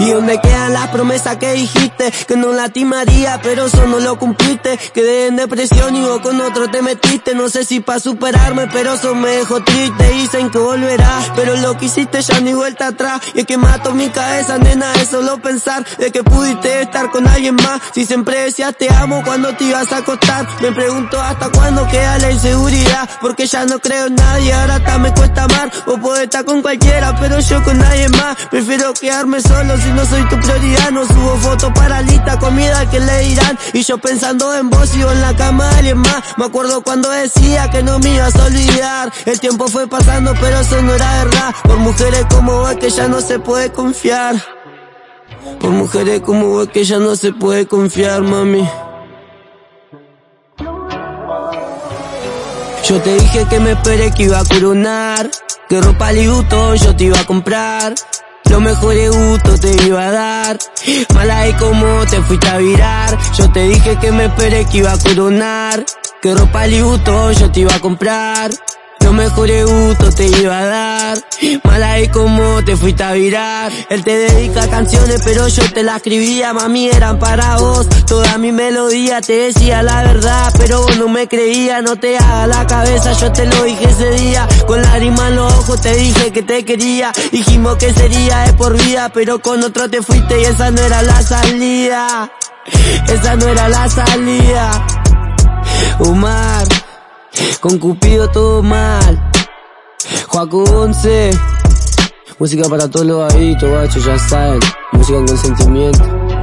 ¿Y dónde quedan las promesas que dijiste? Que no lastimaría, pero eso no lo cumpliste. Quedé en depresión y vos con otro te metiste. No sé si pa' superarme, pero eso me dejó triste. Dicen que volverás, pero lo que hiciste ya ni vuelta atrás. Y es que mato mi cabeza, nena, es solo pensar de que pudiste estar con alguien más. Si siempre decías te amo cuando te ibas a acostar. Me pregunto hasta cuándo queda la inseguridad. Porque ya no creo en nadie, ahora hasta me cuesta amar. O puedo estar con cualquiera, pero yo con nadie más. Prefiero quedarme solo si no soy tu prioridad. No subo fotos para lista, comida que le dirán. Y yo pensando en vos y en la cama de alguien más. Me acuerdo cuando decía que no me ibas a olvidar. El tiempo fue pasando, pero eso no era verdad. Por mujeres como vos que ya no se puede confiar. Por mujeres como vos que ya no se puede confiar, mami. Yo te dije que me esperé que iba a coronar, que ropa liuto yo te iba a comprar. Lo mejor de gusto te iba a dar, mala y como te fuiste a virar. Yo te dije que me esperé que iba a coronar, que ropa liuto yo te iba a comprar. Lo mejor de gusto te iba a dar, mala y como te fuiste a virar. Él te dedica canciones, pero yo te las escribía, mami, eran para vos. Toda mi melodía te decía la verdad, pero vos no me creías, no te hagas la cabeza, yo te lo dije ese día. Con lágrimas en los ojos te dije que te quería, dijimos que sería de por vida, pero con otro te fuiste y esa no era la salida. Esa no era la salida. Omar, con Cupido todo mal. Joaco 11, música para todos los bajitos, guacho, ya saben. Música con sentimiento.